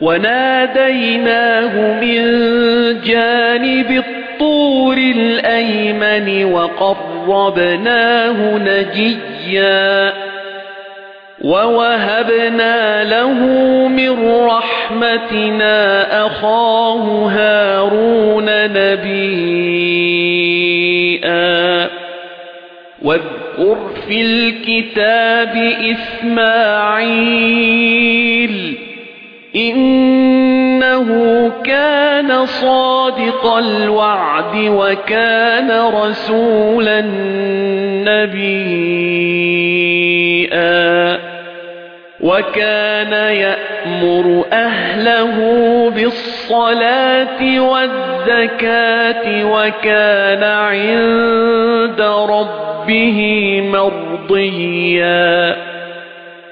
وَنَادَيْنَاهُ مِنْ جَانِبِ الطُّورِ الْأَيْمَنِ وَقَرَّبْنَاهُ نَجِيًّا وَوَهَبْنَا لَهُ مِنْ رَحْمَتِنَا أَخَاهُ هَارُونَ نَبِيًّا. وَاذْكُرْ فِي الْكِتَابِ إِسْمَاعِيلَ إِنَّهُ كَانَ صَادِقَ الْوَعْدِ وَكَانَ رَسُولًا نَبِيًّا وَكَانَ يَأْمُرُ أَهْلَهُ بِالصَّلَاةِ وَالزَّكَاةِ وَكَانَ عِندَ رَبِّهِ مَرْضِيًّا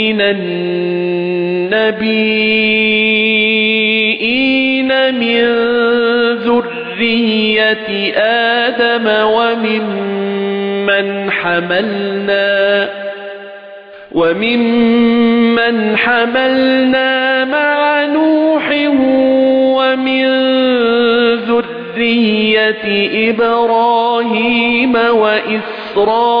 مِنَ النَّبِيِّينَ مِنْ ذُرِّيَّةِ آدَمَ وَمِمَّنْ حَمَلْنَا وَمِمَّنْ حَمَلْنَا مَعَ نُوحٍ وَمِنْ ذُرِّيَّةِ إِبْرَاهِيمَ وَإِسْرَائِيلَ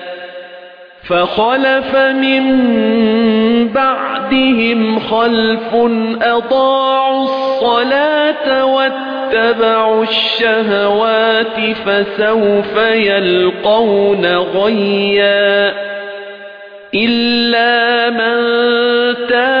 فَخَلَفَ مِن بَعْدِهِمْ خَلْفٌ أَضَاعُوا الصَّلَاةَ وَاتَّبَعُوا الشَّهَوَاتِ فَسَوْفَ يَلْقَوْنَ غَيًّا إِلَّا مَن تَابَ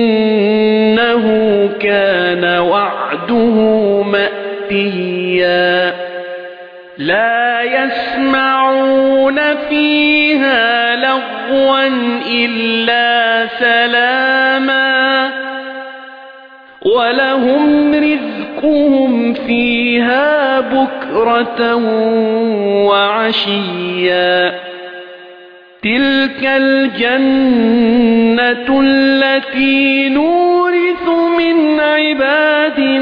وَعْدُهُ مَأْتِيًّا. لَا يَسْمَعُونَ فِيهَا لَغْوًا إِلَّا سَلَامًا. وَلَهُمْ رِزْقُهُمْ فِيهَا بُكْرَةً وَعَشِيًّا. تِلْكَ الْجَنَّةُ الَّتِي نُورِثُ مِنْ عِبَادِنَا